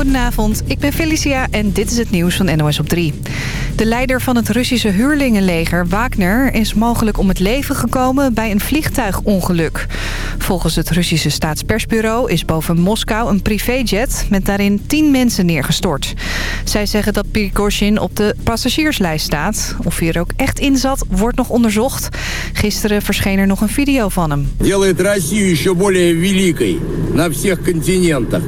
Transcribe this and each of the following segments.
Goedenavond, ik ben Felicia en dit is het nieuws van NOS op 3. De leider van het Russische huurlingenleger, Wagner... is mogelijk om het leven gekomen bij een vliegtuigongeluk. Volgens het Russische staatspersbureau is boven Moskou een privéjet... met daarin tien mensen neergestort. Zij zeggen dat Prigozhin op de passagierslijst staat. Of hij er ook echt in zat, wordt nog onderzocht. Gisteren verscheen er nog een video van hem. Делает Россию еще более великой на всех континентах.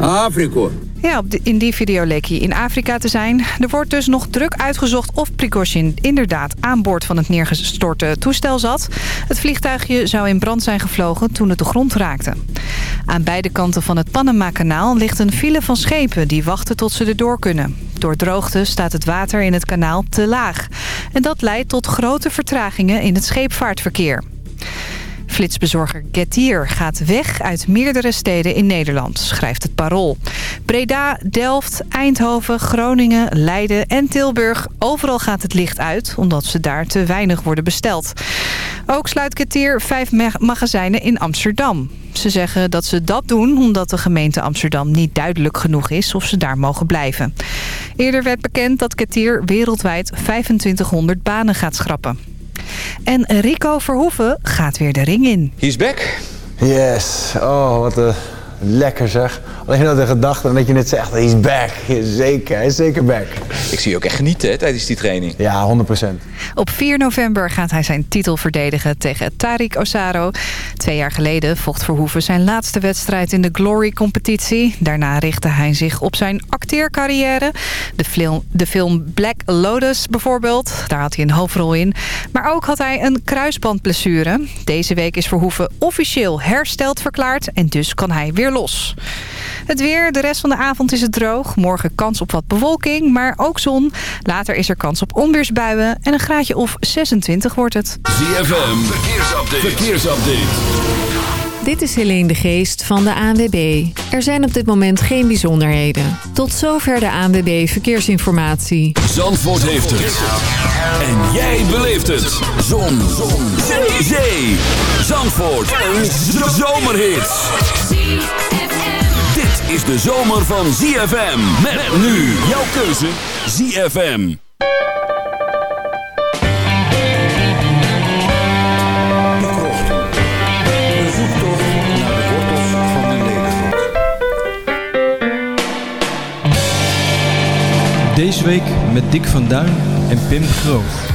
А Африку ja, in die video leek hij in Afrika te zijn. Er wordt dus nog druk uitgezocht of Prigozhin inderdaad aan boord van het neergestorte toestel zat. Het vliegtuigje zou in brand zijn gevlogen toen het de grond raakte. Aan beide kanten van het Panama-kanaal ligt een file van schepen die wachten tot ze erdoor kunnen. Door droogte staat het water in het kanaal te laag. En dat leidt tot grote vertragingen in het scheepvaartverkeer. Flitsbezorger Getir gaat weg uit meerdere steden in Nederland, schrijft het Parool. Breda, Delft, Eindhoven, Groningen, Leiden en Tilburg. Overal gaat het licht uit, omdat ze daar te weinig worden besteld. Ook sluit Getir vijf ma- magazijnen in Amsterdam. Ze zeggen dat ze dat doen omdat de gemeente Amsterdam niet duidelijk genoeg is of ze daar mogen blijven. Eerder werd bekend dat Getir wereldwijd 2500 banen gaat schrappen. En Rico Verhoeven gaat weer de ring in. He's back. Yes. Oh, wat een lekker zeg. Alleen al de gedachte dat je net zegt, he's back. Zeker, hij is zeker back. Ik zie je ook echt genieten hè, tijdens die training. Ja, 100%. Op 4 november gaat hij zijn titel verdedigen tegen Tariq Osaro. Twee jaar geleden vocht Verhoeven zijn laatste wedstrijd in de Glory-competitie. Daarna richtte hij zich op zijn acteercarrière. De film, de film Black Lotus bijvoorbeeld, daar had hij een hoofdrol in. Maar ook had hij een kruisbandblessure. Deze week is Verhoeven officieel hersteld verklaard en dus kan hij weer los. Het weer, de rest van de avond is het droog. Morgen kans op wat bewolking, maar ook zon. Later is er kans op onweersbuien en een graadje of 26 wordt het. Verkeersupdate. verkeersupdate. Dit is Helene de Geest van de ANWB. Er zijn op dit moment geen bijzonderheden. Tot zover de ANWB Verkeersinformatie. Zandvoort heeft het. En jij beleeft het. Zon. Zon. Zandvoort. Een zomerhit. Dit is de zomer van ZFM. Met nu jouw keuze ZFM. Deze week met Dick van Duin en Pim Groot.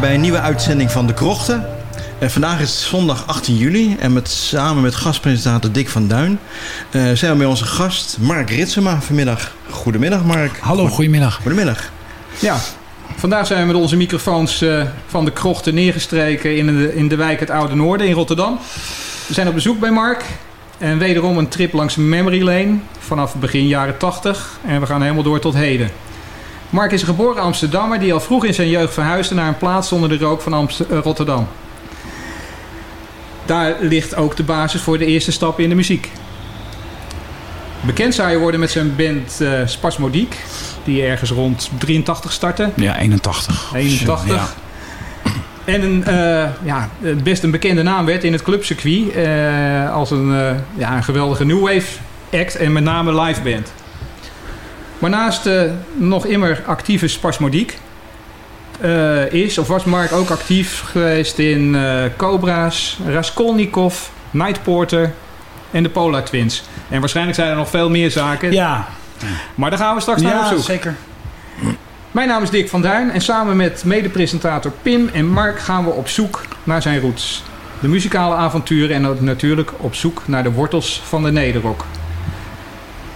Bij een nieuwe uitzending van De Krochten. En vandaag is het zondag 18 juli en met, samen met gastpresentator Dick van Duin eh, zijn we bij onze gast Mark Ritsema vanmiddag. Goedemiddag Mark. Hallo, goedemiddag. Goedemiddag. Ja, vandaag zijn we met onze microfoons eh, van de krochten neergestreken in de, in de wijk het Oude Noorden in Rotterdam. We zijn op bezoek bij Mark en wederom een trip langs Memory Lane vanaf begin jaren 80 en we gaan helemaal door tot heden. Mark is een geboren Amsterdammer die al vroeg in zijn jeugd verhuisde naar een plaats onder de rook van Amst- eh, Rotterdam. Daar ligt ook de basis voor de eerste stappen in de muziek. Bekend zou je worden met zijn band eh Spasmodiek, die ergens rond 83 startte. Ja, 81. 81. Ja. En een, eh, ja, best een bekende naam werd in het clubcircuit als een, ja, een geweldige new wave act en met name live band. Maar naast de nog immer actieve Spasmodiek eh, is of was Mark ook actief geweest in eh, Cobra's, Raskolnikov, Night Porter en de Polar Twins. En waarschijnlijk zijn er nog veel meer zaken. Ja. Maar daar gaan we straks naar op Ja, zoek. zeker. Mijn naam is Dick van Duin en samen met medepresentator Pim en Mark gaan we op zoek naar zijn roots. De muzikale avonturen en ook natuurlijk op zoek naar de wortels van de nederrock.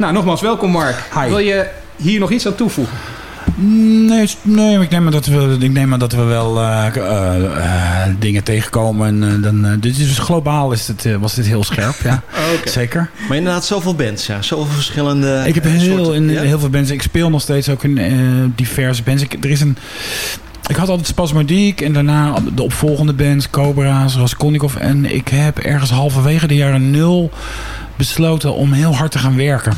Nou, nogmaals welkom Mark. Wil je hier nog iets aan toevoegen? Nee, nee maar ik neem maar dat we, ik neem maar dat we wel eh, eh, eh, dingen tegenkomen. En, dan, dit is dus globaal is het, was dit heel scherp, ja. Zeker. Maar inderdaad, zoveel bands, ja. Zoveel verschillende Ik heb heel, soorten. in, Ja? heel veel bands. Ik speel nog steeds ook in diverse bands. Ik, er is een, ik had altijd Spasmodiek en daarna de opvolgende bands, Cobra's, Raskolnikov. En ik heb ergens halverwege de jaren nul besloten om heel hard te gaan werken.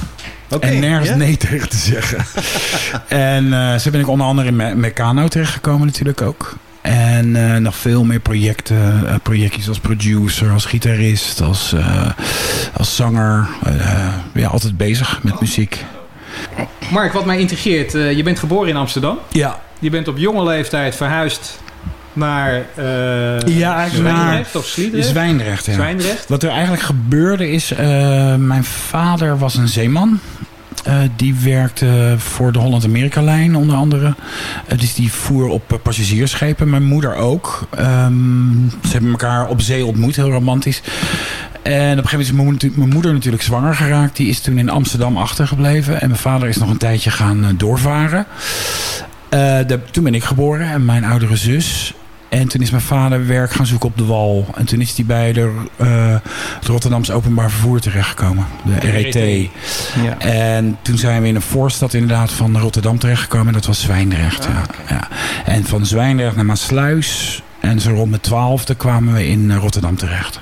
Oké, en nergens nee tegen te zeggen. en eh, zo ben ik onder andere in Me- Meccano terechtgekomen natuurlijk ook. En eh, nog veel meer projecten, eh, projectjes als producer, als gitarist, als, eh, als zanger. Eh, ja, altijd bezig met muziek. Mark, wat mij intrigeert, je bent geboren in Amsterdam. Ja. Je bent op jonge leeftijd verhuisd naar eh Ja, eigenlijk Zwijndrecht naar of Sliedrecht? Zwijndrecht, ja. Zwijndrecht. Wat er eigenlijk gebeurde is, eh, mijn vader was een zeeman. Eh, die werkte voor de Holland-Amerika-lijn onder andere. Dus die voer op passagiersschepen. Mijn moeder ook. Ehm, ze hebben elkaar op zee ontmoet, heel romantisch. En op een gegeven moment is mijn moeder, mijn moeder natuurlijk zwanger geraakt. Die is toen in Amsterdam achtergebleven. En mijn vader is nog een tijdje gaan doorvaren. Toen ben ik geboren en mijn oudere zus. En toen is mijn vader werk gaan zoeken op de wal. En toen is hij bij de, eh, het Rotterdamse Openbaar Vervoer terechtgekomen. De RET. Ja. En toen zijn we in een voorstad inderdaad van Rotterdam terechtgekomen. En dat was Zwijndrecht. ja. Ja. En van Zwijndrecht naar Maasluis. En zo rond mijn twaalfde kwamen we in eh, Rotterdam terecht.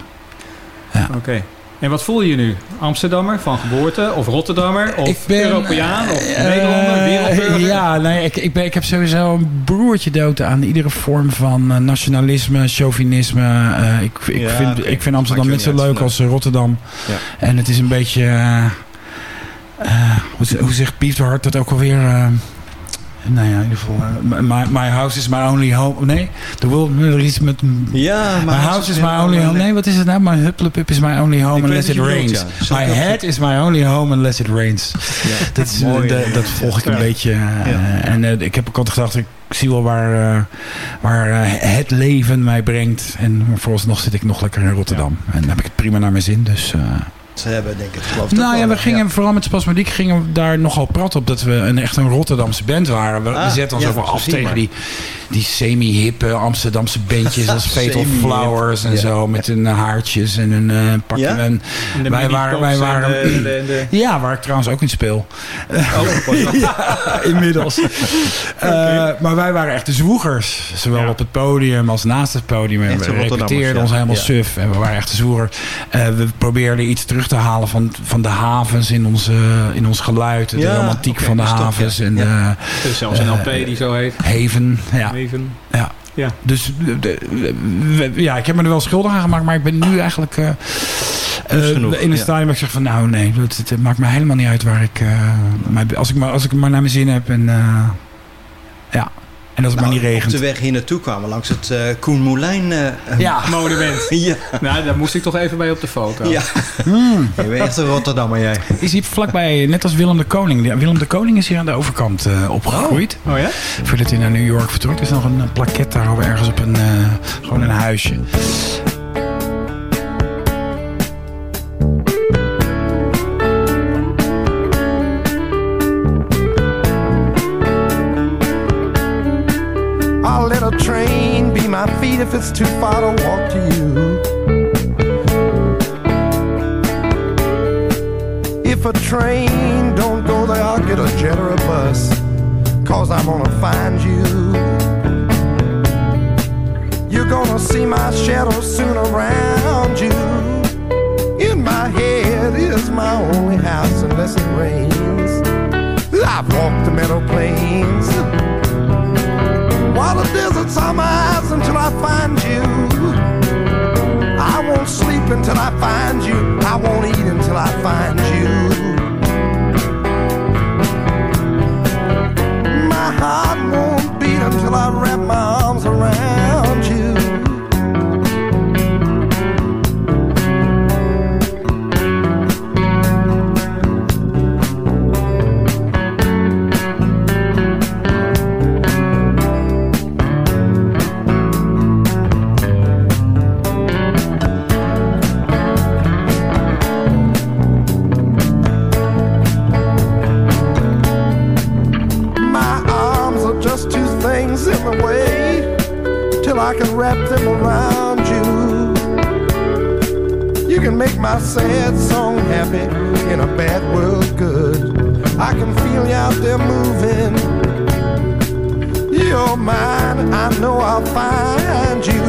Oké. En wat voel je nu? Amsterdammer van geboorte? Of Rotterdammer? Of Europeaan? Of Eh, Nederlander? Wereldburger? Ja, nee, ik, ik, ben, ik heb sowieso een broertje dood aan iedere vorm van eh, nationalisme, chauvinisme. Eh, ik, ik, Ja, vind, ik vind Amsterdam net zo leuk als eh, Rotterdam. Ja. En het is een beetje... eh, eh, hoe, hoe zegt Piet Hart dat ook alweer... nou ja, in ieder geval... eh, my, my house is my only home. Nee, de world... Er is iets met... Ja, my house is my only home. Nee, wat is het nou? My hupplepup is my only home Ik unless it rains. ja. My head is my only home unless it rains. Dat, is, Mooi, de- ja. dat volg ik een beetje. eh. En eh, ik heb ook altijd gedacht, ik zie wel waar, waar het leven mij brengt. En vooralsnog zit ik nog lekker in Rotterdam. En dan heb ik het prima naar mijn zin. Dus, eh, hebben denk ik het geloof nou ja, we gingen vooral met Spasmodiek gingen we daar nogal prat op dat we een echt een Rotterdamse band waren. We, we Ah, zetten ons ja, ook wel af tegen maar. die, die semi-hippe Amsterdamse bandjes als Fatal Flowers en ja. zo. Met hun eh, haartjes en hun eh pakje. Ja? En En de wij waren, wij en waren de- de- de- ja, waar ik trouwens ook in speel. Oh, ja, inmiddels. Eh, maar wij waren echt de zwoegers. Zowel op het podium als naast het podium. En we repeteerden ja. ons helemaal Ja. suf. En we waren echt de zwoegers. Eh, we probeerden iets terug te halen van, van de havens in, onze, in ons geluid. De Ja, romantiek van de dat toch, havens. ja. En Ja. zelfs een eh, LP die zo heet. Haven. Ja. Haven. Ja. Ja. Dus de- de- we- ja, ik heb me er wel schuldig aan gemaakt, maar ik ben nu eigenlijk eh, eh, genoeg, in een ja. stadium waar ik zeg van nou nee, het, het maakt me helemaal niet uit waar ik, eh, mij- als ik maar als ik het maar naar mijn zin heb en eh, ja. En als het maar niet regent. Nou, Op de weg hier naartoe kwamen langs het eh Koen Moulijn eh, Ja. Monument. ja. Nou, daar moest ik toch even bij op de foto. Ja. Hmm. Je bent echt een Rotterdammer jij. Is hier vlakbij, net als Willem de Koning. Willem de Koning is hier aan de overkant eh, opgegroeid. Oh ja? Voordat hij naar New York vertrok. Er is nog een eh, plaket daar ergens op een, eh, gewoon een huisje. If it's too far to walk to you. If a train don't go there, I'll get a jet or a bus. Cause I'm gonna find you. You're gonna see my shadow soon around you. In my head is my only house unless it rains. I've walked the meadow plains. While the desert's on my eyes until I find you. I won't sleep until I find you. I won't eat until I find you. My heart won't beat until I wrap my make my sad song happy in a bad world good. I can feel you out there moving. You're mine, I know I'll find you.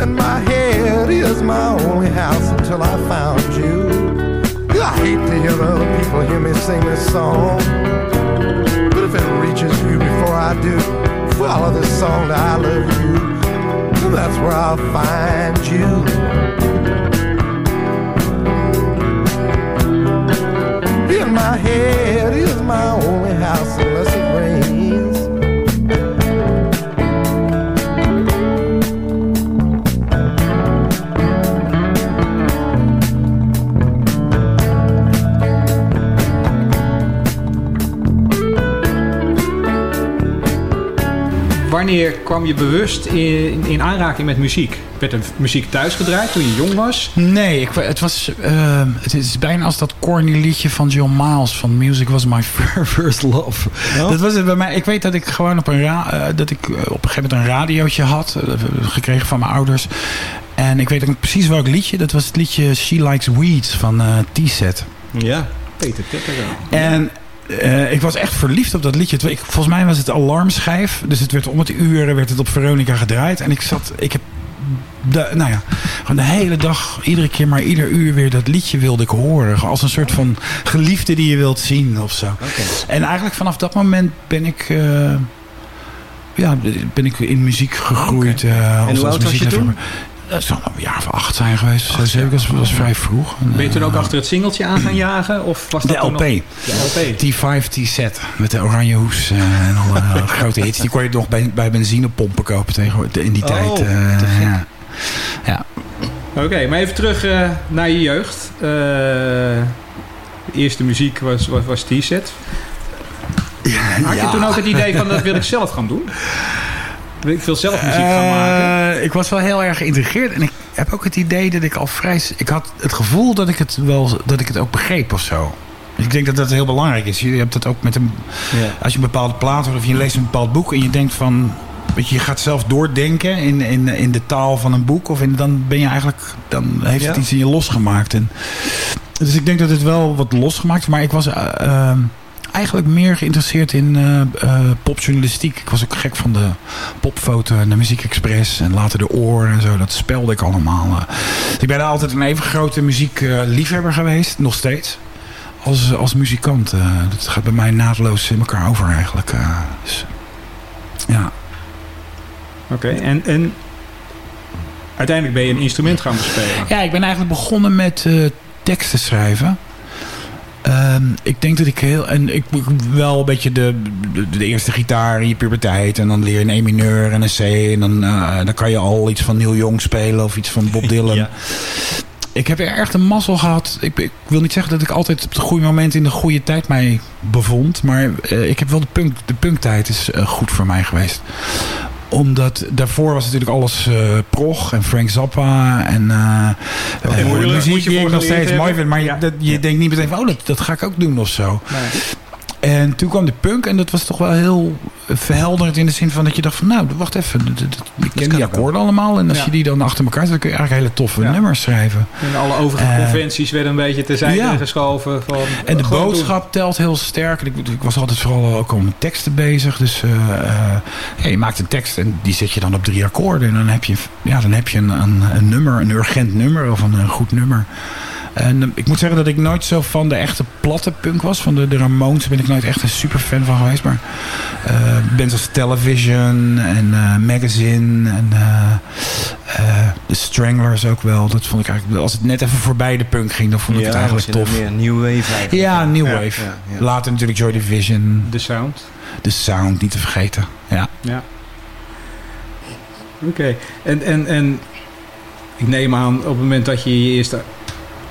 In my head is my only house until I found you. I hate to hear other people hear me sing this song. But if it reaches you before I do, follow this song I love you. That's where I'll find you. In my head is my only house unless it rains. Wanneer kwam je bewust in, in aanraking met muziek? Werd er muziek thuis gedraaid toen je jong was? Nee, ik, het, was, eh, het is bijna als dat corny liedje van John Miles van Music Was My First Love. Dat was het bij mij. Ik weet dat ik gewoon op een, eh, dat ik eh, op een gegeven moment een radiootje had, eh, gekregen van mijn ouders. En ik weet ook precies welk liedje. Dat was het liedje She Likes Weeds van T-Set. Ja. Peter Tekker. En eh, ik was echt verliefd op dat liedje. Ik, volgens mij was het alarmschijf. Dus het werd om het uur werd het op Veronica gedraaid. En ik zat, ik heb, de, nou ja, gewoon de hele dag, iedere keer maar ieder uur weer dat liedje wilde ik horen. Als een soort van geliefde die je wilt zien of zo. En eigenlijk vanaf dat moment ben ik, eh, ja, ben ik in muziek gegroeid. eh, als- hoe oud was je toen? Dat zou een jaar of acht zijn geweest. Zeven, dat was, vrij vroeg. En, Ben je toen eh, ook achter het singeltje aan gaan jagen? Of was dat de LP. De LP. T5, T-set. Met de oranje hoes eh, en alle eh, grote hits. Die kon je nog bij, bij benzinepompen kopen tegen, in die Oh, tijd. eh, ja. ja. Oké, maar even terug eh, naar je jeugd. Eh, de eerste muziek was, was, was T-set. Had je Ja. toen ook het idee van dat wil ik zelf gaan doen? Ik veel zelf muziek gaan maken? Eh, ik was wel heel erg geïntrigeerd. En ik heb ook het idee dat ik al vrij... Ik had het gevoel dat ik het, wel, dat ik het ook begreep of zo. Dus ik denk dat dat heel belangrijk is. Je hebt dat ook met een... Als je een bepaalde plaat hoort of je leest een bepaald boek... en je denkt van... Weet je, je gaat zelf doordenken in, in, in de taal van een boek. Of in, dan ben je eigenlijk... Dan heeft het iets in je losgemaakt. En, dus ik denk dat het wel wat losgemaakt. Maar ik was... eh, eh, eigenlijk meer geïnteresseerd in eh, eh, popjournalistiek. Ik was ook gek van de popfoto en de Muziek Express en later de oor en zo. Dat spelde ik allemaal. eh. Dus ik ben altijd een even grote muziekliefhebber geweest, nog steeds. Als, als muzikant. dat gaat bij mij naadloos in elkaar over eigenlijk. dus, ja. Oké, en, en uiteindelijk ben je een instrument gaan bespelen. ja, ik ben eigenlijk begonnen met teksten schrijven. Ehm, ik denk dat ik heel... En ik wel een beetje de, de, de eerste gitaar in je puberteit. En dan leer je een E mineur en een C. En dan, eh, dan kan je al iets van Neil Young spelen of iets van Bob Dylan. Ik heb er echt een mazzel gehad. Ik, ik wil niet zeggen dat ik altijd op het goede moment in de goede tijd mij bevond. Maar eh, ik heb wel de punk. De punktijd is eh, goed voor mij geweest omdat daarvoor was natuurlijk alles eh, prog en Frank Zappa en uh, moet muziek je die ik voor nog steeds mooi vind. Maar je, Ja. dat, je denkt niet meteen van, oh, dat, dat ga ik ook doen of zo. Nee. En toen kwam de punk en dat was toch wel heel eh, verhelderend in de zin van dat je dacht van, nou, wacht even, ik ken die akkoorden allemaal. En als Ja. je die dan achter elkaar zet, dan kun je eigenlijk hele toffe Ja. nummers schrijven. En alle overige Eh, conventies werden een beetje terzijde ja. geschoven. Van, En de gewoon boodschap telt heel sterk. En Ik, ik was altijd vooral ook al met teksten bezig. Dus eh, eh, ja, je maakt een tekst en die zet je dan op drie akkoorden. En dan heb je, ja, dan heb je een, een, een nummer, een urgent nummer of een, een goed nummer. En eh, ik moet zeggen dat ik nooit zo van de echte platte punk was. Van de, de Ramones ben ik nooit echt een super fan van geweest. Maar eh bands als Television en eh, Magazine en eh, eh, de Stranglers ook wel. Dat vond ik eigenlijk, als het net even voorbij de punk ging, dan vond ik Ja, het eigenlijk tof. een meer new wave eigenlijk. Ja, New Ja, Wave. ja, ja. Later natuurlijk Joy Division. De sound. De sound, niet te vergeten. Ja. Ja. Oké. En, en, en ik neem aan op het moment dat je je eerste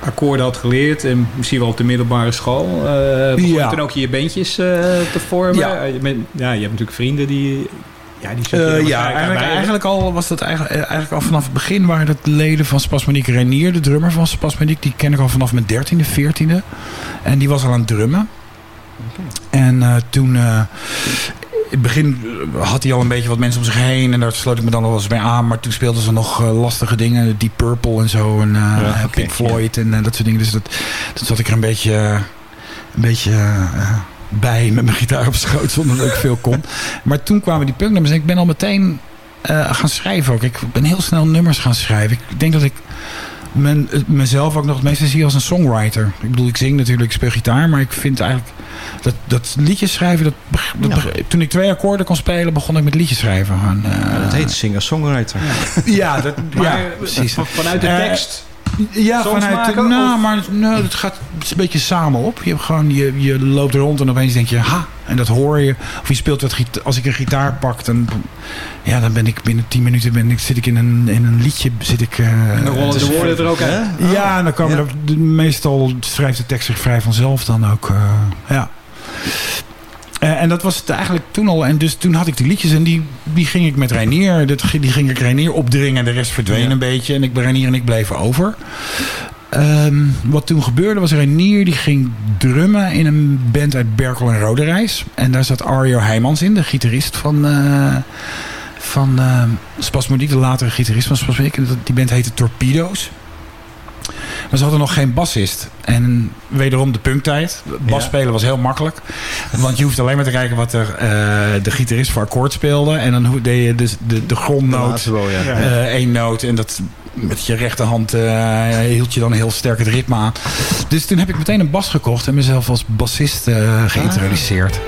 akkoorden had geleerd... en misschien wel op de middelbare school... eh begon Ja. je toen ook je bandjes eh, te vormen? Ja. Eh, je, bent- ja, je hebt natuurlijk vrienden die... Ja, die Eh, ja, eigenlijk, al was dat eigenlijk, eigenlijk al vanaf het begin waren dat leden van Spasmodiek Renier, de drummer van Spasmodiek. Die ken ik al vanaf mijn dertiende, veertiende. En die was al aan het drummen. En toen, eh, in het begin eh, had hij al een beetje wat mensen om zich heen. En daar sloot ik me dan wel eens bij aan. Maar toen speelden ze nog eh, lastige dingen. Deep Purple en zo. En eh, Ja, Pink Floyd en dat soort dingen. Dus dat, dat zat ik er een beetje, een beetje bij met mijn gitaar op schoot. Zonder dat ik veel kon. Maar toen kwamen die punknummers. En ik ben al meteen gaan schrijven ook. Ik ben heel snel nummers gaan schrijven. Ik denk dat ik men, het- mezelf ook nog het meeste zie als een songwriter. Ik bedoel, ik zing natuurlijk, ik speel gitaar. Maar ik vind eigenlijk dat, dat liedjes schrijven... Dat, dat toen ik twee akkoorden kon spelen, begon ik met liedjes schrijven. Gewoon, eh, Dat heet singer-songwriter. ja, dat, Maar, ja, eh, precies. van- vanuit de Eh, tekst... Ja, songs vanuit, maken, nou, of- maar nou, het gaat een beetje samen op. Je, hebt gewoon, je, je loopt rond en opeens denk je, ha, en dat hoor je. Of je speelt wat als ik een gitaar pak, dan, ja, dan ben ik binnen 10 minuten ben ik, zit ik in een, in een liedje. Zit ik, eh, En dan rollen de woorden er ook uit. Ja, en dan komen Ja. er, meestal schrijft de tekst zich vrij vanzelf dan ook. eh, ja. Eh, en dat was het eigenlijk toen al. En dus toen had ik die liedjes en die, die ging ik met Reinier. Die ging ik Reinier opdringen en de rest verdween Ja. een beetje. En ik ben Reinier en ik bleven over. Ehm, wat toen gebeurde was Reinier die ging drummen in een band uit Berkel en Roderijs. En daar zat Arjo Heijmans in, de gitarist van, eh van eh Spasmodiek, de latere gitarist van Spasmodiek. Die band heette Torpedo's. Maar ze hadden nog geen bassist. En wederom de punktijd. Bas Ja. spelen was heel makkelijk. Want je hoeft alleen maar te kijken wat er, eh, de gitarist voor akkoord speelde. En dan deed je dus de, de grondnoot. wel, ja. eh, één noot. En dat met je rechterhand eh, hield je dan heel sterk het ritme aan. Dus toen heb ik meteen een bas gekocht. En mezelf als bassist eh, geïntroduceerd.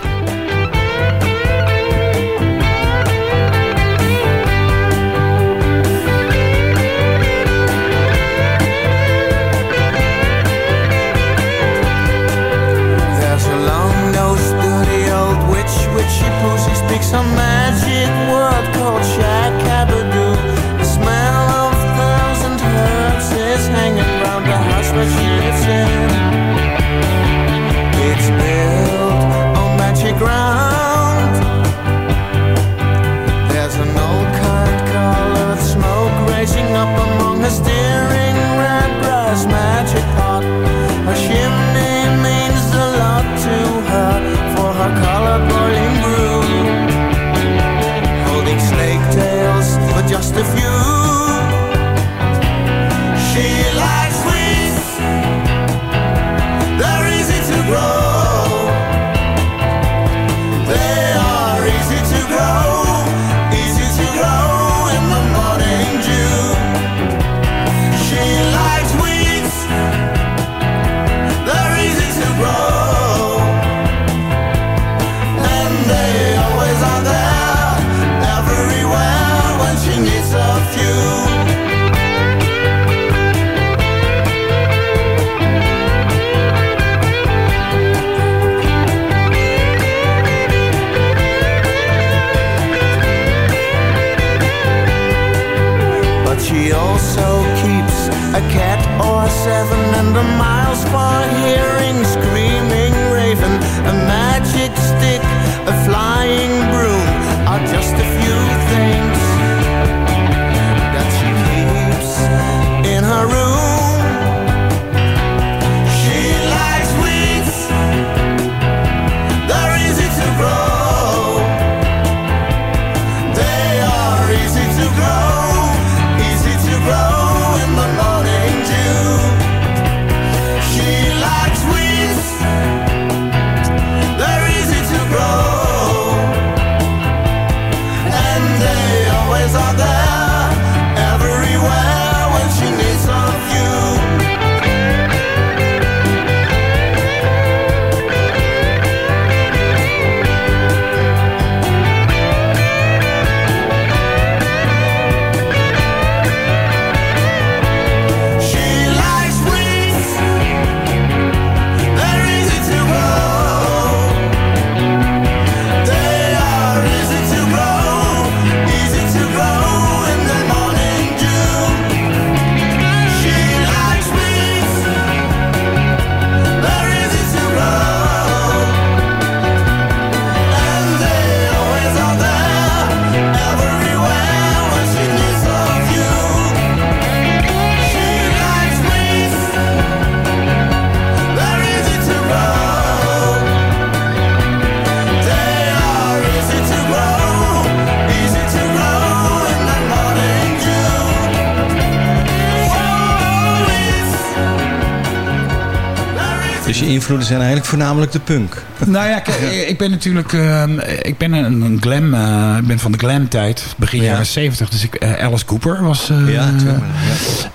Je invloeden zijn eigenlijk voornamelijk de punk. Nou ja, kijk, ik ben natuurlijk ehm, ik ben een, een glam, eh, ik ben van de glam tijd, begin Ja. jaren 70. Dus ik, eh, Alice Cooper was eh Ja,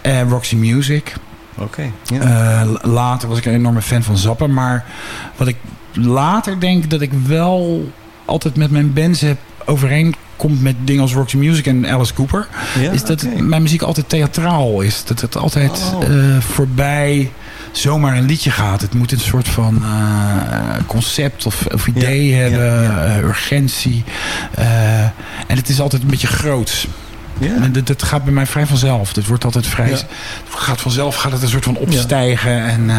eh, Roxy Music. Oké. Later was ik een enorme fan van Zappa. Maar wat ik later denk dat ik wel altijd met mijn bands heb overeenkomt met dingen als Roxy Music en Alice Cooper. Ja, is dat mijn muziek altijd theatraal is. Dat het altijd Oh. voorbij zomaar een liedje gaat. Het moet een soort van eh, concept of, of idee Ja, hebben. ja, eh, urgentie. Eh, en het is altijd een beetje groots. Ja. En dat, dat gaat bij mij vrij vanzelf. Dat wordt altijd vrij... Ja. Het gaat vanzelf gaat het een soort van opstijgen. En,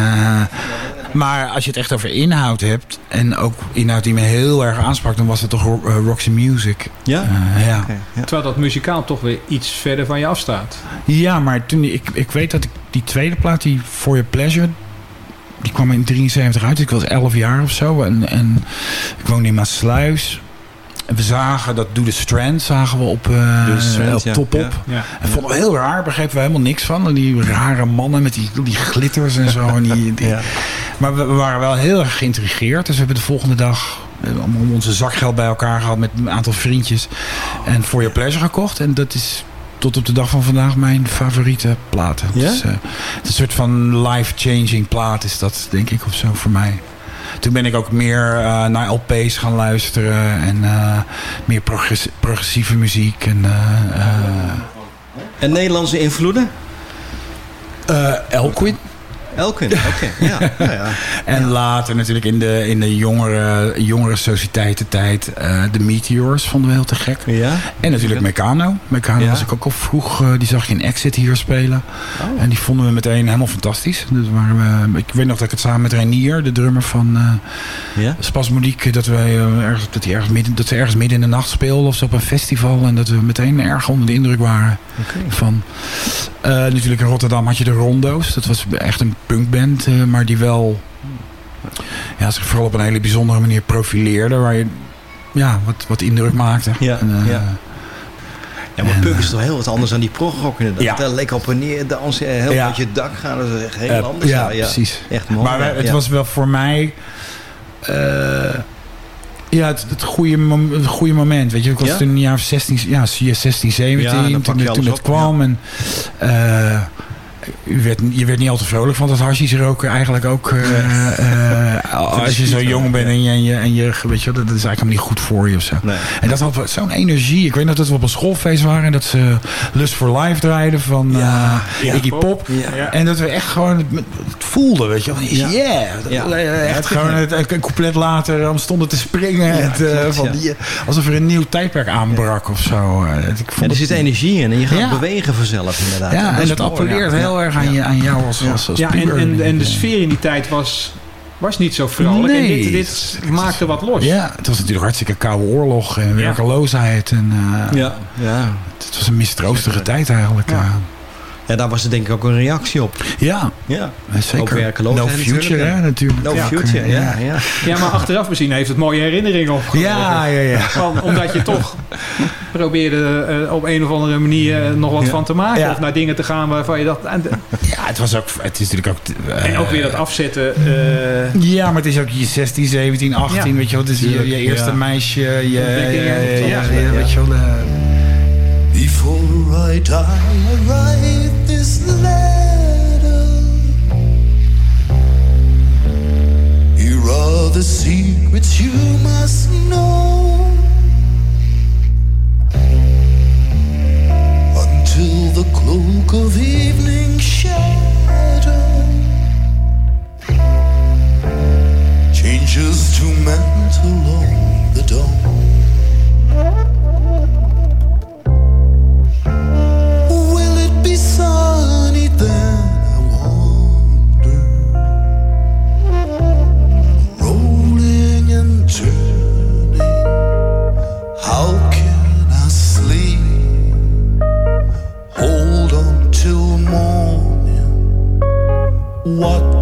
maar als je het echt over inhoud hebt... en ook inhoud die me heel erg aansprak... dan was het toch eh, Roxy Music. Ja? Eh, ja. Terwijl dat muzikaal toch weer iets verder van je afstaat. Ja, maar toen, ik, ik weet dat ik die tweede plaat, die For Your Pleasure... die kwam in 73 uit. Ik was 11 jaar of zo. En, en ik woonde in Maasluis. En we zagen dat Do The Strand zagen we op, eh, Strand, op top op. En vonden we heel raar, begrepen we helemaal niks van. En die rare mannen met die, die glitters en zo. En die, die-. Maar we, we waren wel heel erg geïntrigeerd. Dus we hebben de volgende dag eh, allemaal onze zakgeld bij elkaar gehad met een aantal vriendjes. En For Your Pleasure gekocht. En dat is tot op de dag van vandaag mijn favoriete plaat. Het, Ja? eh, het is een soort van life-changing plaat is dat, denk ik, of zo voor mij. Toen ben ik ook meer eh, naar LP's gaan luisteren. En eh, meer progress- progressieve muziek. En, eh, En Nederlandse invloeden? eh, Elkin, oké. Ja, ja, ja. En later natuurlijk in de, in de jongere, jongere sociëteitentijd. eh de Meteors vonden we heel te gek. Ja? En natuurlijk Meccano. Meccano was ik ook al vroeg. eh, die zag je in Exit hier spelen. Oh. En die vonden we meteen helemaal fantastisch. Dus waren we, ik weet nog dat ik het samen met Renier, de drummer van Ja? Spasmodiek... Dat, wij, ergens, dat, die ergens midden, dat ze ergens midden in de nacht speelden of zo op een festival. En dat we meteen erg onder de indruk waren van... Natuurlijk in Rotterdam had je de Rondo's. Dat was echt een punkband, eh, maar die wel ja, zich vooral op een hele bijzondere manier profileerde. Waar je ja, wat, wat indruk maakte. Ja, En, eh, ja. Ja, maar En, punk is toch heel wat anders dan die progrock inderdaad. Ja. Daar lekker op en neer dansen, heel Ja. uit je dak gaan. Dat is echt heel eh, anders. ja, precies. Echt mooi. Maar het ja. was wel voor mij... eh, ja, het, het, goede het goede moment. Weet je, ik was Ja? toen in jaar of 16, ja, 16 17 Ja, dan pak toen, toen het kwam. En, eh, u werd, je werd niet al te vrolijk van dat hashish roken eigenlijk ook. eh, eh, als je zo jong bent en je, en je, en je weet je, wel, dat is eigenlijk helemaal niet goed voor je of zo. En dat had zo'n energie. Ik weet nog dat we op een schoolfeest waren en dat ze Lust for Life draaiden van Ja, eh, ja, Iggy Pop. Pop. Ja. En dat we echt gewoon het, het voelden, weet je. Yeah! Ja. Echt het- gewoon het, een couplet later dan stonden te springen. het, eh, klopt, van die, alsof er een nieuw tijdperk aanbrak of zo. Ik vond Ja, er het- zit energie in en je gaat Ja. bewegen vanzelf inderdaad. Ja, en dat mooi, appelleert ja. Heel erg aan, je, aan jou als, als, als Ja, en, puber. en, en de sfeer in die tijd was, was niet zo vrolijk. En Nee. dit, dit maakte wat los. Ja, het was natuurlijk hartstikke koude oorlog en werkeloosheid. En, eh, Ja, ja. Het was een mistroostige tijd eigenlijk. Ja, Ja, daar was er denk ik ook een reactie op. ja. Ja, zeker. Ook werkeloosheid No future, natuurlijk, hè, natuurlijk. No Ja. future, ja. ja. Ja, maar achteraf misschien heeft het mooie herinneringen opgeroepen. Ja, ja, ja. Van, omdat je toch probeerde eh, op een of andere manier eh, nog wat Ja. van te maken. Ja. Of naar dingen te gaan waarvan je. En, Ja, het was ook, het is natuurlijk ook... eh, en ook weer dat afzetten. eh, Ja, maar het is ook je 16, 17, 18, Ja. weet je wel. Het is je, je eerste ja. meisje, je, Ontdekkingen, je- je- ja, ja. weet je wel. eh, Before I die, I write this letter. Are the secrets you must know. Until the cloak of evening shadow changes to mantle on the dawn. Will it be sunny then? What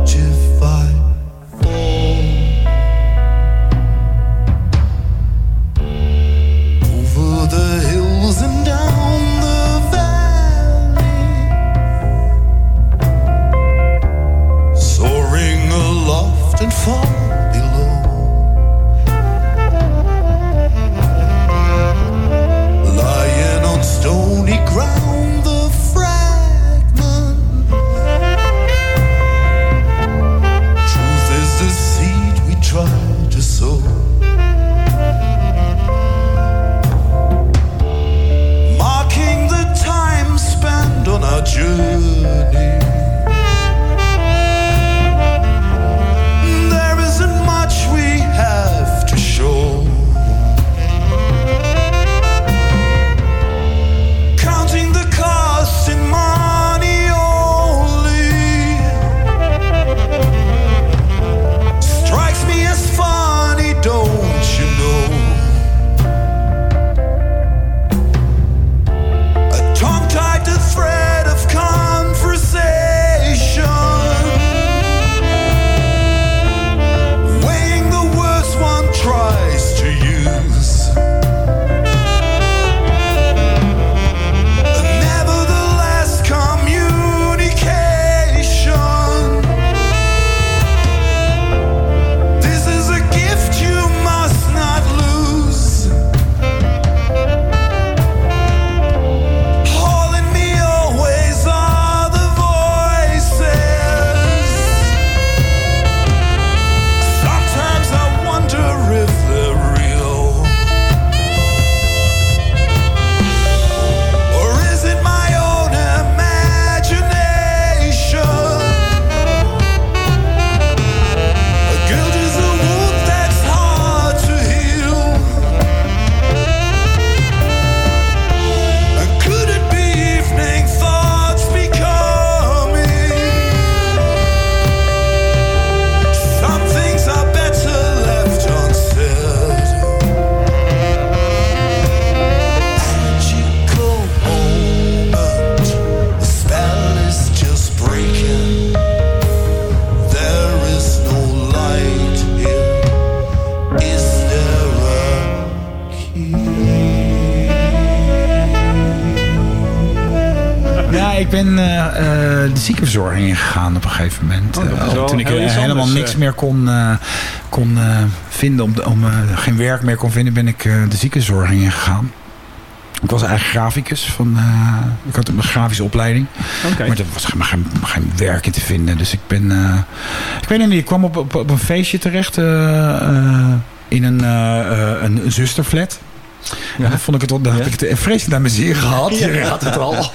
ben eh, de ziekenverzorging ingegaan op een gegeven moment. Oh, Eh, toen ik helemaal anders, niks meer kon, kon vinden, om, om geen werk meer kon vinden, ben ik de ziekenverzorging ingegaan. Ik was eigenlijk graficus. Van, ik had een grafische opleiding. Maar er was geen, geen, geen werk in te vinden. Dus ik ben... ik weet niet, ik kwam op, op, op een feestje terecht. in een, een, een zusterflat. Ja. Dan vond ik het wel, dan heb ik het vreselijk naar mijn zin gehad. Je raadt het al.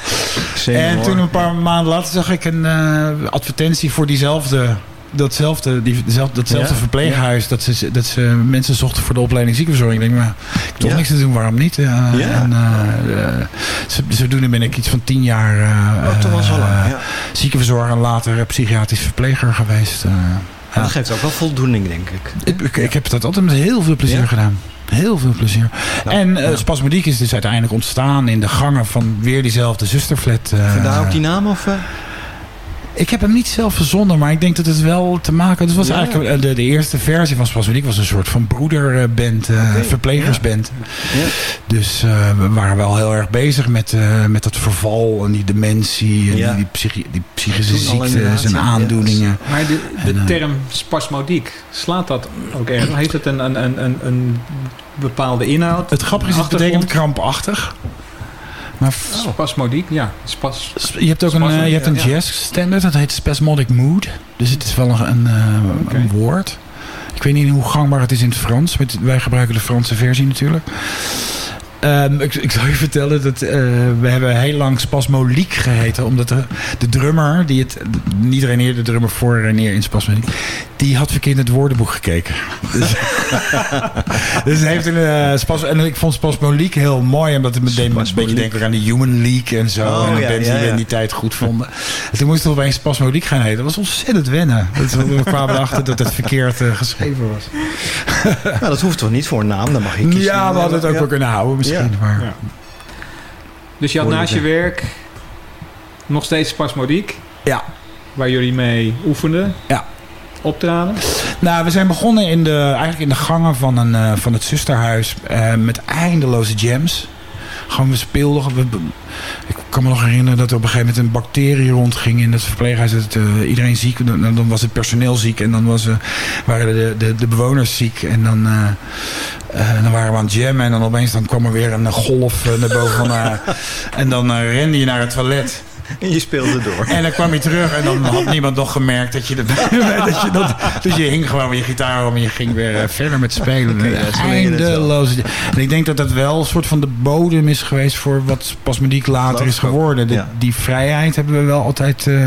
Zeker, en toen een paar maanden later zag ik een eh, advertentie voor diezelfde datzelfde, die, dezelfde, datzelfde Ja, verpleeghuis. Dat, ze, dat ze mensen zochten voor de opleiding ziekenverzorging. Ik denk, maar ik heb toch Ja. niks te doen, waarom niet? Ja, Ja. En, eh, eh, ze, zodoende ben ik iets van tien jaar eh, Oh, lang, ziekenverzorger en later psychiatrisch verpleger geweest. Ja, dat geeft ook wel voldoening, denk ik. Ik, heb dat altijd met heel veel plezier gedaan. Heel veel plezier. en eh, spasmodiek is dus uiteindelijk ontstaan in de gangen van weer diezelfde zusterflat. eh, Vandaar ook die naam? Of, eh? Ik heb hem niet zelf verzonnen, maar ik denk dat het wel te maken... Het was Ja. eigenlijk eh, de, de eerste versie van Spasmodiek was een soort van broederband, eh, Oké, verplegersband. Ja. Dus eh, we waren wel heel erg bezig met, eh, met dat verval en die dementie en Ja. die, die, psychi- die psychische ziektes en ja. aandoeningen. Maar de, de En, term spasmodiek, slaat dat ook ergens? Heeft het een, een, een, een, bepaalde inhoud? Het grappige is, het betekent krampachtig. Maar f- Spasmodiek, ja. Spas, Je hebt ook een, eh, je hebt een ja. jazz standard, dat heet Spasmodic Mood. Dus het is wel een, een, eh, een woord. Ik weet niet hoe gangbaar het is in het Frans. Wij gebruiken de Franse versie natuurlijk. Ehm, ik, ik zal je vertellen dat eh, we hebben heel lang Spasmoliek geheten. Omdat de, de drummer, die het, niet Renier, de drummer voor Renier in Spasmoliek, die had verkeerd in het woordenboek gekeken. Dus, dus hij heeft een spas, en ik vond Spasmoliek heel mooi, omdat het me deed een beetje denken aan de Human League en zo. Oh, en de ja, bands ja, die we ja. in die tijd goed vonden. En toen moesten we opeens Spasmodiek gaan heten. Dat was ontzettend wennen. Dat we kwamen erachter dat het verkeerd eh, geschreven was. Nou, dat hoeft toch niet voor een naam? Dan mag je kiezen. Ja, we hadden het ook Ja. wel kunnen houden misschien. Ja. Maar, Ja. Dus je had naast je werk nog steeds spasmodiek? Ja. Waar jullie mee oefenden? Ja. Optraden? Nou, we zijn begonnen in de, eigenlijk in de gangen van, een, eh, van het zusterhuis eh, met eindeloze jams. Gewoon, we speelden. we- ik kan me nog herinneren dat er op een gegeven moment een bacterie rondging in het verpleeghuis. Eh, iedereen ziek, dan, dan was het personeel ziek en dan waren de, de, de bewoners ziek. En dan, dan waren we aan het jammen en dan opeens dan kwam er weer een golf naar boven. En dan rende je naar het toilet. En je speelde door. En dan kwam je terug en dan had niemand nog gemerkt dat je dat, dat, je dat dus je hing gewoon met je gitaar om en je ging weer eh, verder met spelen. Ja. Eindeloos. En ik denk dat dat wel een soort van de bodem is geweest voor wat Spasmodiek later Geloof is geworden. De- ja. Die vrijheid hebben we wel altijd, eh,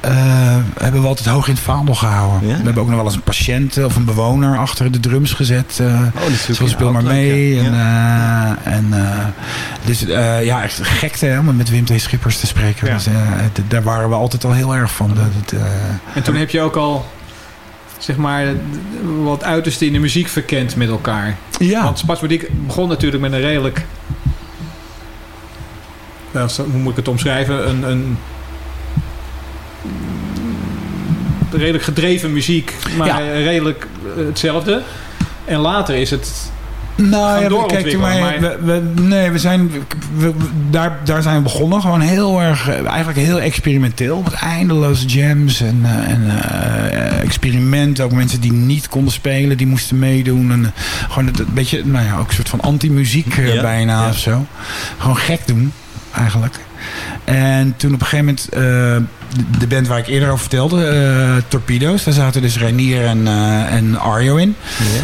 eh, hebben we altijd hoog in het vaandel gehouden. Ja? We hebben ook nog wel eens een patiënt of een bewoner achter de drums gezet. eh, Oh, zo speel maar mee. En, en, dus ja, echt gekte hè, om met Wim T. Schippers te spreken. Ja. Dus, eh, daar waren we altijd al heel erg van. Dat het, eh, En toen heb je ook al, zeg maar, wat uiterste in de muziek verkend met elkaar. ja. Want spasmodiek begon natuurlijk met een redelijk... Nou, hoe moet ik het omschrijven? Een, een redelijk gedreven muziek, maar Ja. redelijk hetzelfde. En later is het Nou ja, kijk, doorontwikkelen, we, we- nee, we zijn, we- daar, daar zijn we begonnen. Gewoon heel erg, eh, eigenlijk heel experimenteel. Met eindeloze jams en, eh, en eh, experimenten. Ook mensen die niet konden spelen, die moesten meedoen. En, gewoon een beetje, nou ja, ook een soort van anti-muziek Ja, bijna ja. of zo. Gewoon gek doen, eigenlijk. En toen op een gegeven moment, de- band waar ik eerder over vertelde, eh, Torpedo's, daar zaten dus Renier en, eh, en Arjo in.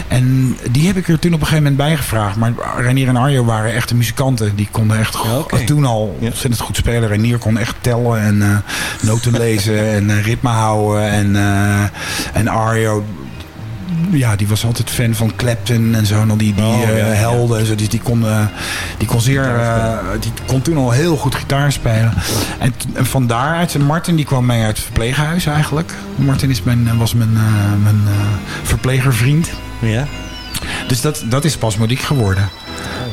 En die heb ik er toen op een gegeven moment bij gevraagd. Maar Renier en Arjo waren echte muzikanten. Die konden echt go- oké. toen al ontzettend goed spelen. Renier kon echt tellen en eh, noten lezen en ritme houden. En, en Arjo ja, die was altijd fan van Clapton en zo. En al die, die Oh, ja, eh, helden en zo. Dus die kon, eh, die kon zeer, eh, die kon toen al heel goed gitaar spelen. En, van daaruit, en Martin die kwam mee uit het verpleeghuis eigenlijk. Martin is mijn, was mijn, mijn verplegervriend. Ja. Dus dat, dat is Spasmodiek geworden.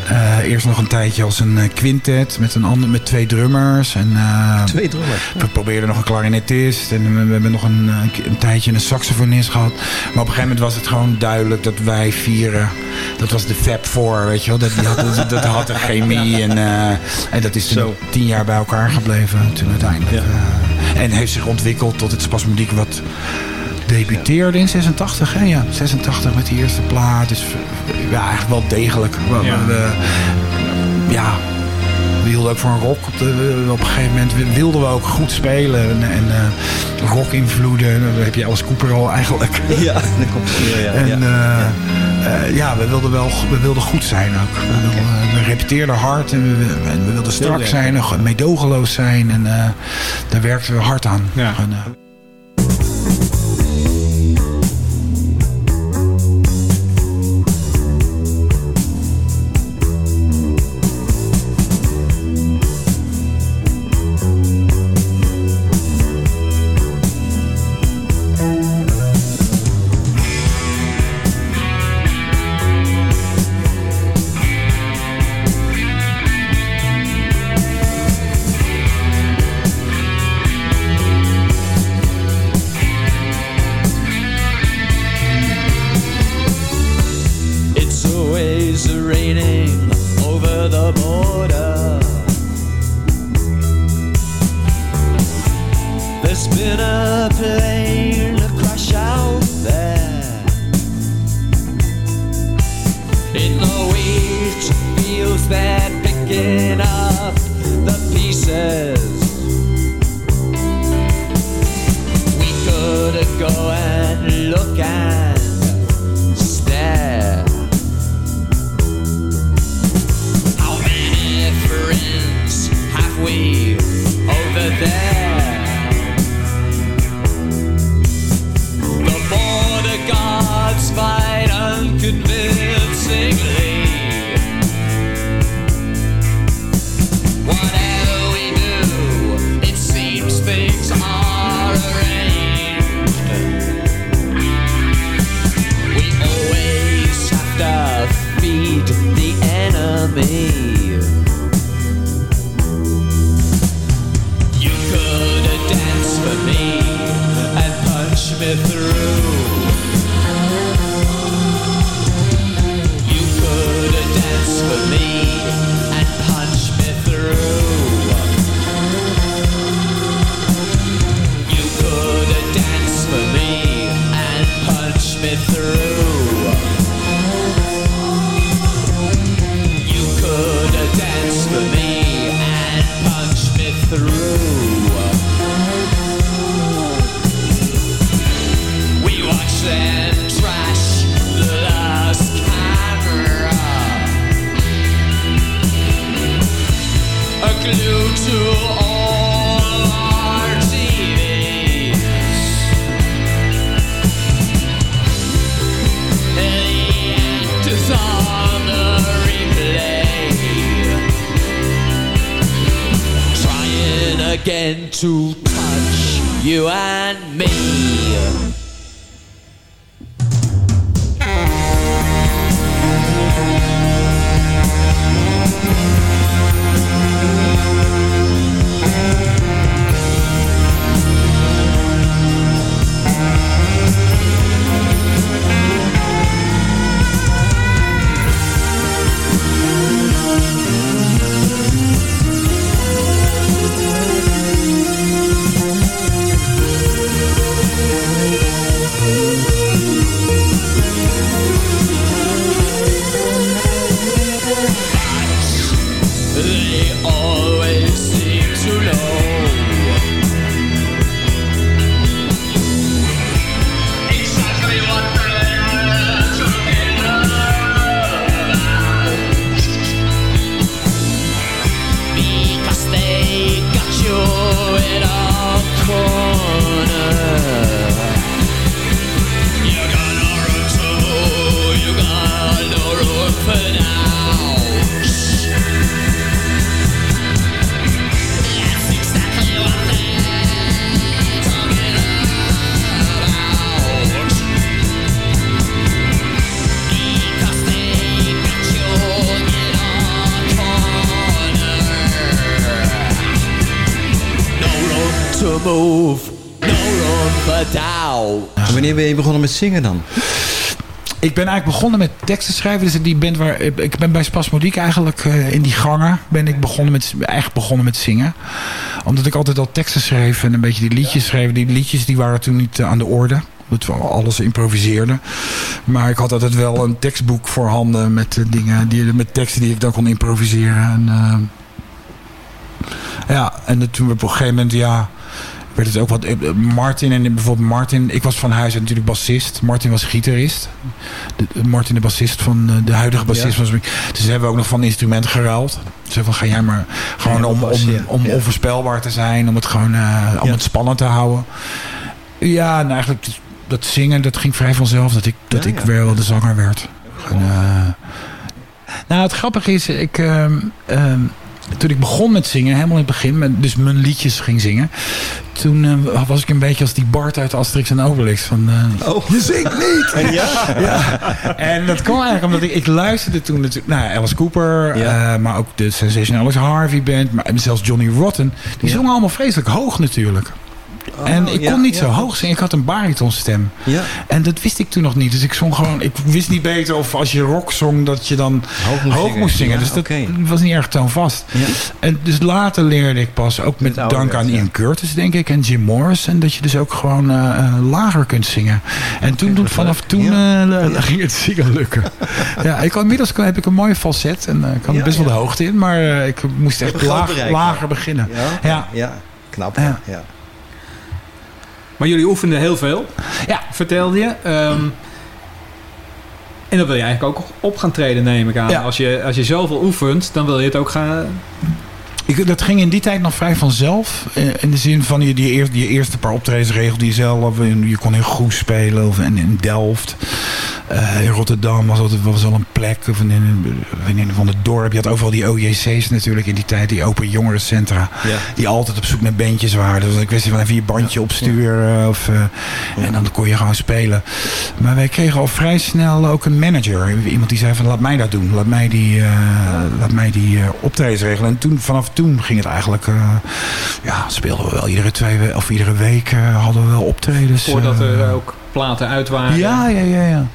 Eh, eerst nog een tijdje als een eh, quintet met, een ander, met twee drummers. En, eh, Twee drummers. we probeerden nog een klarinetist en we, we hebben nog een, een, tijdje een saxofonist gehad. Maar op een gegeven moment was het gewoon duidelijk dat wij vieren. Dat was de Fab Four, weet je wel. Dat, die had, dat, dat had een chemie en, en dat is toen tien jaar bij elkaar gebleven. Toen uiteindelijk. en heeft zich ontwikkeld tot het spasmodiek wat debuteerde in 86. Hè? Ja, 86 met die eerste plaat. Dus ja, eigenlijk wel degelijk. We- Ja. ja, We hielden ook voor een rock. Op, de, op een gegeven moment wilden we ook goed spelen. En, en uh, rock-invloeden. Dan heb je Alice Cooper al eigenlijk. Ja, dat komt hier, ja. En ja. Uh, uh, ja, we wilden wel we wilden goed zijn ook. We, wilden, we repeteerden hard en we, en we wilden strak zijn. Meedogenloos zijn. En daar werkten we hard aan. Ja. En, zingen dan? Ik ben eigenlijk begonnen met teksten schrijven. Dus die waar, ik ben bij Spasmodiek eigenlijk uh, in die gangen ben ik begonnen met, echt begonnen met zingen. Omdat ik altijd al teksten schreef en een beetje die liedjes schreef. Die liedjes die waren toen niet uh, aan de orde. Omdat we alles improviseerden. Maar ik had altijd wel een tekstboek voorhanden met uh, dingen, die, met teksten die ik dan kon improviseren. En, Ja, en dat toen op een gegeven moment, ja, werd het ook wat... eh, Martin en bijvoorbeeld Martin, ik was van huis uit natuurlijk bassist. Martin was gitarist. De, Martin de bassist van eh, de huidige bassist Ja. van Dus hebben we ook nog van instrumenten geruild. Zo van, ga jij maar gewoon Ja, om, om, om Ja. onvoorspelbaar te zijn, om het gewoon eh, om het spannend te houden. Ja, en eigenlijk dat zingen, dat ging vrij vanzelf. Dat ik, dat ik weer wel de zanger werd. Eh, nou, het grappige is, ik, ehm, ehm, toen ik begon met zingen, helemaal in het begin, met, dus mijn liedjes ging zingen. Toen eh, was ik een beetje als die Bart uit Asterix en Obelix. Van, eh, Oh. Je zingt niet! Ja? ja. En dat kwam eigenlijk omdat ik, ik luisterde toen natuurlijk naar Alice Cooper, Ja. eh, maar ook de Sensation Alice Harvey Band, maar zelfs Johnny Rotten. Die zongen allemaal vreselijk hoog natuurlijk. Oh, en ik ja, kon niet ja. zo hoog zingen. Ik had een baritonstem. Ja. En dat wist ik toen nog niet. Dus ik zong gewoon... Ik wist niet beter of als je rock zong... dat je dan Hoog moest hoog zingen. moest zingen. Ja, dus dat was niet erg toonvast. Ja. En dus later leerde ik pas... ook met dank aan Ian Curtis, denk ik... en Jim Morrison... dat je dus ook gewoon eh, eh, lager kunt zingen. En toen, toen vanaf toen eh, ging het zingen lukken. ja, ik, inmiddels heb ik een mooie falset... en eh, ik kan Ja, best wel de hoogte in... maar eh, ik moest echt laag- bereik, lager beginnen. Ja, Ja. ja. knap. Ja. Maar jullie oefenden heel veel. Ja. Vertelde je. Ehm, en dan wil je eigenlijk ook op gaan treden, neem ik aan. Ja. Als, je, als je zoveel oefent, dan wil je het ook gaan... Ik, dat ging in die tijd nog vrij vanzelf. Eh, In de zin van je, die, eerste, eerste paar optredens regelde je zelf. Je kon in Goes spelen of in, in Delft. Eh, in Rotterdam was, altijd, was al een plek. Of in, in, van het dorp. Je had overal die OJC's natuurlijk in die tijd. Die open jongerencentra. Ja. Die altijd op zoek naar bandjes waren. Dus een kwestie van even je bandje opsturen. Of, eh, En dan kon je gewoon spelen. Maar wij kregen al vrij snel ook een manager. Iemand die zei van laat mij dat doen. Laat mij die, eh, laat mij die optredens regelen. En toen, vanaf toen ging het eigenlijk... eh, ja, speelden we wel iedere twee we- of iedere week eh, hadden we wel optredens. Voordat eh, er ook platen uit waren. ja, ja, ja, ja.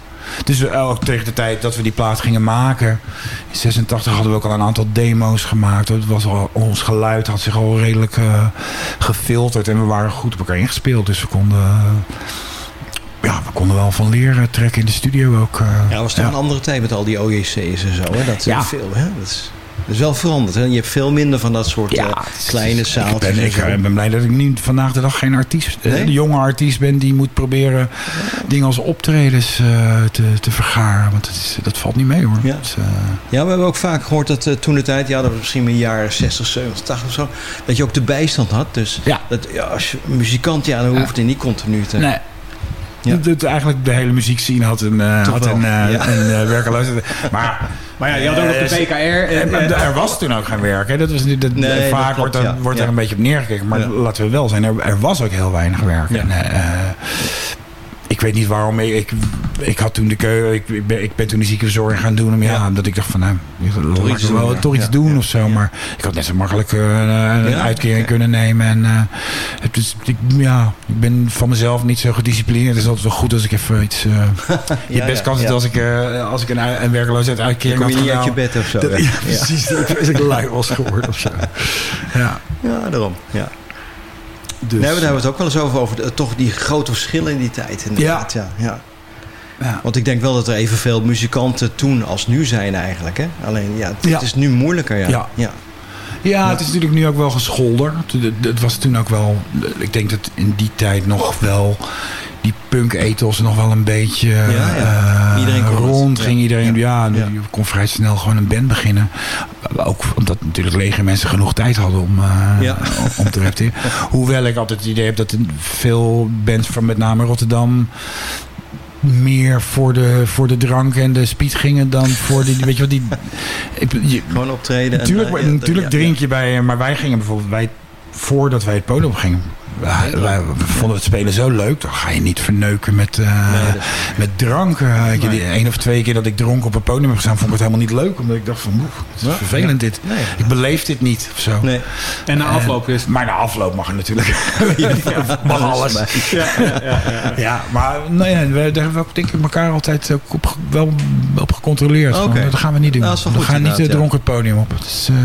Dus ook tegen de tijd dat we die plaat gingen maken. In 86 hadden we ook al een aantal demo's gemaakt. Het was al, ons geluid had zich al redelijk eh, gefilterd. En we waren goed op elkaar ingespeeld. Dus we konden... ja, we konden wel van leren trekken in de studio ook. eh, Ja, dat was toch een andere tijd met al die OJC's en zo. Hè? Dat is Ja. veel, hè? Dat is, dat is wel veranderd. Hè? Je hebt veel minder van dat soort eh, kleine Ik zaaltjes. ben, en ik ben blij dat ik nu vandaag de dag geen artiest, eh, Nee? een jonge artiest ben die moet proberen dingen als optredens eh, te, te vergaren. Want dat, is, dat valt niet mee hoor. Ja. Dus, eh, Ja, we hebben ook vaak gehoord dat eh, toen de tijd, ja, dat was misschien in de jaren 60, 70, 80 of zo, dat je ook de bijstand had. Dus Ja. dat, ja, als je een muzikant, ja, dan hoeft hij niet continu te... nee. Dat eigenlijk de hele muziekscene had een, Toch had een, ja. een eh, werkeloosheid. Maar, Maar ja, je had ook nog de PKR. en- er was toen ook geen werk. Hè? Dat was, dat, Nee, dat vaak klopt, wordt, er, ja. wordt Ja. er een beetje op neergekeken. Maar Ja. laten we wel zijn, er, er was ook heel weinig werk. Ja. En, ik weet niet waarom. Ik, ik, had toen de keuze. Ik, ik, ben, ik ben toen de ziekenzorg gaan doen. Om, ja, omdat ik dacht van nou, laat iets wel toch iets doen of zo. Maar ik had net zo makkelijk eh, een uitkering kunnen nemen. En eh, het is, ik, ja, ik ben van mezelf niet zo gedisciplineerd. Het is altijd wel goed als ik even iets... eh, je best ja, kans het als ik, als ik een, een werkloosheid uitkering kom je had niet uit je bed of zo. Dat- ja, precies. Dat is ik lui was geworden of zo. Ja. Ja, daarom. Ja. Dus, nee, daar hebben we het ook wel eens over, over de- toch die grote verschillen in die tijd. Inderdaad, ja. Ja, Ja. Want ik denk wel dat er evenveel muzikanten toen als nu zijn eigenlijk. Hè? Alleen, ja, het Ja. is nu moeilijker. Ja. Ja. Ja. Ja, het is natuurlijk nu ook wel gescholder. Het was toen ook wel... Ik denk dat in die tijd nog wel... Die punk-ethos nog wel een beetje ja. eh, Iedereen rond ging. Iedereen, ja, Ja. je kon vrij snel gewoon een band beginnen. Ook omdat natuurlijk leger mensen genoeg tijd hadden om, eh, Ja. om te repeteren. Hoewel ik altijd het idee heb dat veel bands van met name Rotterdam meer voor de, voor de drank en de speed gingen dan voor die, weet je wat, die... Je, Gewoon optreden. en, Natuurlijk, eh, maar- ja, natuurlijk ja, drink je bij, maar wij gingen bijvoorbeeld, wij, voordat wij het podium gingen, wij, vonden het spelen zo leuk, dan ga je niet verneuken met, eh, Nee, dat- met drank. Eh, die één of twee keer dat ik dronken op het podium heb gestaan, vond ik het helemaal niet leuk, omdat ik dacht van, oeh, het is vervelend dit. Nee. Ik beleef dit niet of zo. Nee. En na afloop is... Maar na afloop mag het natuurlijk. mag alles. Ja, ja, ja, ja. Ja, maar nou ja, we, daar hebben we ook denk ik elkaar altijd ook op, wel op gecontroleerd. Van, dat gaan we niet doen. Nou, we gaan niet dronken het podium op. Het is, eh,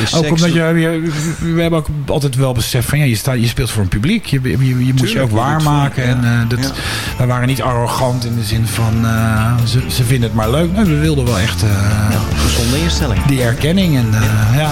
Dus ook seks omdat je, je- we hebben ook altijd wel beseft van ja, je, staat, je speelt voor een publiek. Je, je, je, je moet je Tuurlijk, ook je waarmaken. En ja. eh, dat, Ja. we waren niet arrogant in de zin van eh, ze, ze vinden het maar leuk. Nee, we wilden wel echt eh, Gezonde instelling. die erkenning. En eh, ja.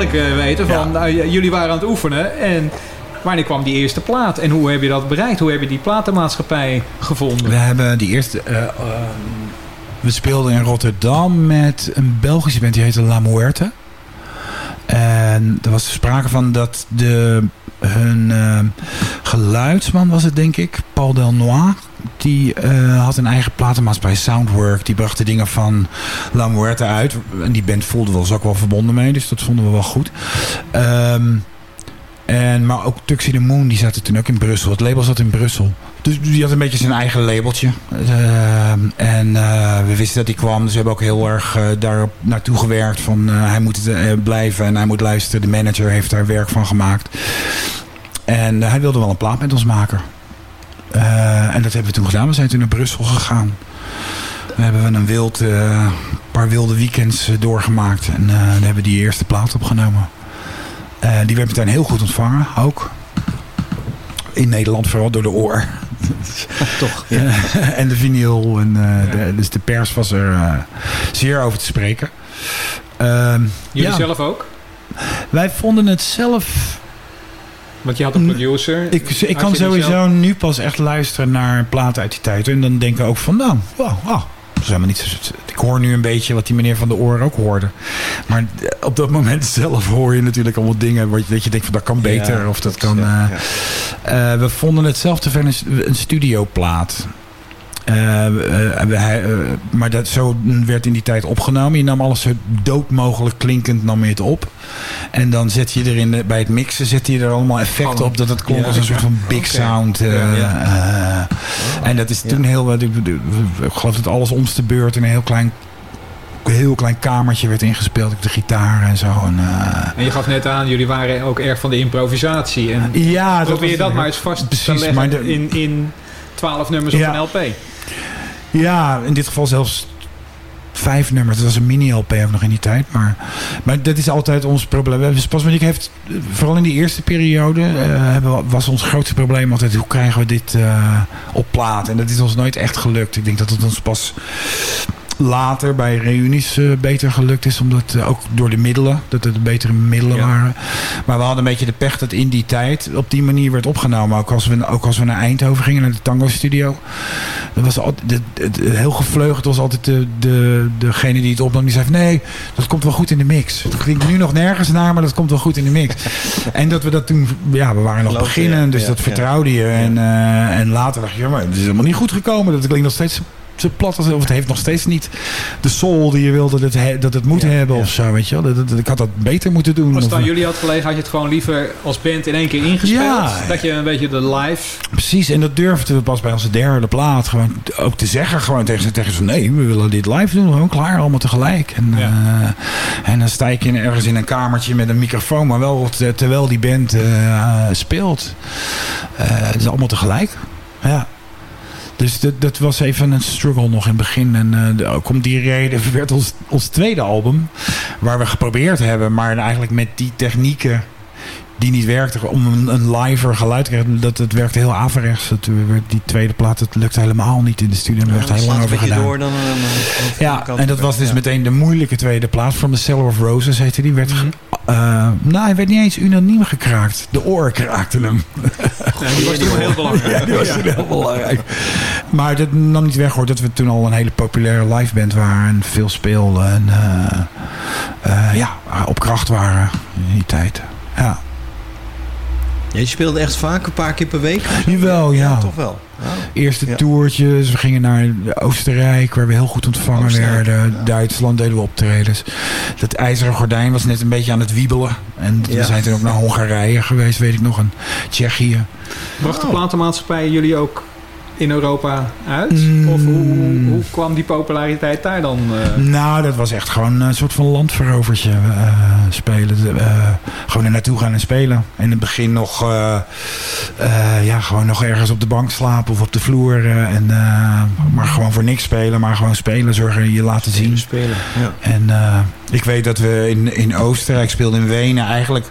Eigenlijk eh, weten van, nou, jullie waren aan het oefenen en wanneer kwam die eerste plaat? En hoe heb je dat bereikt? Hoe heb je die platenmaatschappij gevonden? We hebben die eerste... eh, ehm, we speelden in Rotterdam met een Belgische band die heette La Muerte. En er was sprake van dat de hun eh, geluidsman was het denk ik, Paul Delnoy. Die eh, had een eigen platenmaatschappij, Soundwork. Die bracht de dingen van La Muerte uit. En die band voelde wel, ook wel verbonden mee. Dus dat vonden we wel goed. Ehm, en, maar ook Tuxie the Moon, die zaten toen ook in Brussel. Het label zat in Brussel. Dus die had een beetje zijn eigen labeltje. Ehm, en eh, we wisten dat hij kwam. Dus we hebben ook heel erg uh, daar naartoe gewerkt. Van hij moet blijven en hij moet luisteren. De manager heeft daar werk van gemaakt. En hij wilde wel een plaat met ons maken. En dat hebben we toen gedaan. We zijn toen naar Brussel gegaan. We hebben een wild, paar wilde weekends doorgemaakt. En daar hebben we die eerste plaat opgenomen. die werd meteen heel goed ontvangen, ook. In Nederland vooral door de oor. Toch, ja. en de vinyl. En, de, dus de pers was er zeer over te spreken. Uh, Jullie ja. zelf ook? Wij vonden het zelf... Want je had een producer. Ik, ik kan sowieso zelf... nu pas echt luisteren naar platen uit die tijd. En dan denken ook van, nou, wow, wow dat is helemaal niet ik hoor nu een beetje wat die meneer van de oor ook hoorde. Maar op dat moment zelf hoor je natuurlijk allemaal dingen wat je, dat je denkt van dat kan beter. Ja, of dat, kan. ja. uh, we vonden het zelf te ver een, een studioplaat. Uh, hij, maar dat, zo werd in die tijd opgenomen. Je nam alles zo dood mogelijk klinkend nam je het op. En dan zet je er in de, bij het mixen zet je er allemaal effecten op. Dat het klonk als een soort van big sound. En dat is toen heel... Ik, ik geloof dat alles om de beurt in een heel klein heel klein kamertje werd ingespeeld. De gitaar en zo. En, uh, en je gaf net aan, jullie waren ook erg van de improvisatie. En ja, probeer je was- dat maar eens vast precies, te leggen de- in, in 12 nummers op Ja. een LP. Ja, in dit geval zelfs vijf nummers. Dat was een mini-LP nog in die tijd. Maar, maar dat is altijd ons probleem. Spasmodiek heeft, vooral in die eerste periode, eh, was ons grootste probleem altijd... hoe krijgen we dit eh, op plaat? En dat is ons nooit echt gelukt. Ik denk dat het ons pas later bij reunies eh, beter gelukt is. Omdat eh, ook door de middelen, dat het betere middelen Ja. waren. Maar we hadden een beetje de pech dat in die tijd op die manier werd opgenomen. Ook als we, ook als we naar Eindhoven gingen, naar de Tango Studio. Dat was altijd, de, de- de- heel gevleugeld was altijd de, de, degene die het opnam. Die zei van nee, dat komt wel goed in de mix. Het klinkt nu nog nergens naar, maar dat komt wel goed in de mix. en dat we dat toen, ja, we waren nog beginnen. Dus ja, dat vertrouwde je. En, eh, en later dacht je, ja, maar het is helemaal niet goed gekomen. Dat klinkt nog steeds zo plat of het heeft nog steeds niet de soul die je wilde dat het, he- dat het moet hebben of zo, weet je wel. Dat, dat- ik had dat beter moeten doen. Als het aan jullie had gelegen, had je het gewoon liever als band in één keer ingespeeld. Ja. Dat je een beetje de live... Precies, en dat durfden we pas bij onze derde plaat gewoon ook te zeggen. Gewoon tegen ze, tegen ze van nee, we willen dit live doen. Gewoon klaar, allemaal tegelijk. En, eh, en dan sta ik in, ergens in een kamertje met een microfoon, maar wel te- terwijl die band eh, speelt. Eh, Het is allemaal tegelijk. Ja. Dus dat, dat was even een struggle nog in het begin. En eh, ook om die reden werd ons, ons tweede album, waar we geprobeerd hebben, maar eigenlijk met die technieken die niet werkten, om een, een liver geluid te krijgen, dat, dat werkte heel averechts. Dat, die tweede plaat, dat lukte helemaal niet in de studio. Daar werd heel lang over gedaan. door dan, dan, dan- dan- Ja, en dat was dus ja. meteen de moeilijke tweede plaat. From the Cellar of Roses heette die. Werd, ge- eh, nou, hij werd niet eens unaniem gekraakt. De oren kraakten hem. Ja, die was toen heel belangrijk. Ja, die was heel belangrijk. Maar dat nam niet weg hoor, dat we toen al een hele populaire liveband waren. En veel speelden. En eh, eh, ja, op kracht waren in die tijd. Ja. Ja, je speelde echt vaak, een paar keer per week? Jawel, ja. Toch wel? Eerste Ja. toertjes. We gingen naar Oostenrijk, waar we heel goed ontvangen Oostenrijk, werden. Duitsland deden we optredens. Dat ijzeren gordijn was net een beetje aan het wiebelen. En we Ja. zijn toen ook naar Hongarije geweest, weet ik nog. En Tsjechië. Bracht de platenmaatschappij jullie ook in Europa uit? Mm. Of hoe, hoe, hoe kwam die populariteit daar dan? eh? Nou, dat was echt gewoon een soort van landverovertje eh, spelen. Eh, gewoon er naartoe gaan en spelen. In het begin nog, ja, gewoon nog ergens op de bank slapen of op de vloer. en, maar gewoon voor niks spelen, maar gewoon spelen, zorgen, je laten zien. Spelen, ja. En ik weet dat we in, in Oostenrijk speelden in Wenen eigenlijk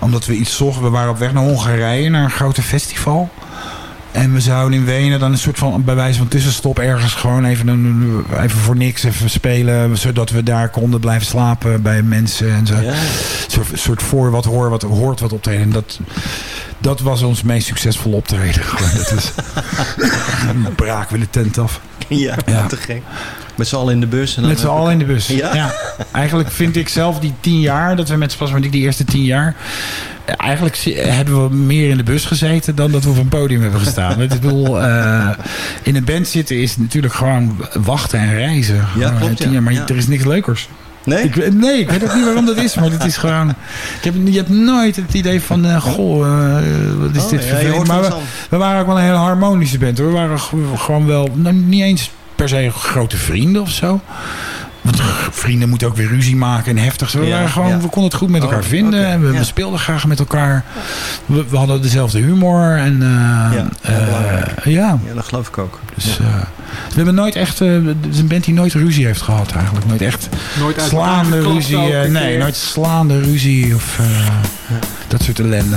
omdat we iets zochten. We waren op weg naar Hongarije, naar een grote festival. En we zouden in Wenen dan een soort van, bij wijze van tussenstop ergens gewoon even, een, even voor niks even spelen. Zodat we daar konden blijven slapen bij mensen en zo. Ja. Een soort, soort voor wat hoor, wat hoort wat optreden. En dat, dat was ons meest succesvolle optreden. Dat is, braken we de tent af. Ja, Ja. te gek. Met z'n allen in de bus. En dan Met z'n allen in de bus. Ja? Ja. Eigenlijk vind ik zelf die tien jaar, dat we met Spasmodiek die eerste tien jaar, Eigenlijk zie- hebben we meer in de bus gezeten dan dat we op een podium hebben gestaan. ik bedoel, eh, in een band zitten is natuurlijk gewoon wachten en reizen. Gewoon, klopt, ja. jaar, Maar Ja. er is niks leukers. Nee? Ik, weet- nee, ik weet ook niet waarom dat is, maar het is gewoon... Ik heb, je hebt nooit het idee van, eh, goh, eh, wat is Oh, dit ja, vervelend. Maar we, waren ook wel een hele harmonische band. hoor. We waren gewoon wel, nou, niet eens per se grote vrienden of zo. Want g- vrienden moeten ook weer ruzie maken en heftig. We, Ja, waren gewoon, ja. we konden het goed met elkaar Oh, vinden. en we, ja. we speelden graag met elkaar. We, we hadden dezelfde humor. En, eh, Ja, eh, ja. Ja, dat geloof ik ook. Dus, eh, we hebben nooit echt... eh, het is een band die nooit ruzie heeft gehad eigenlijk. Nooit echt Nooit slaande ruzie. eh, nee, keer. nooit slaande ruzie of eh, dat soort ellende.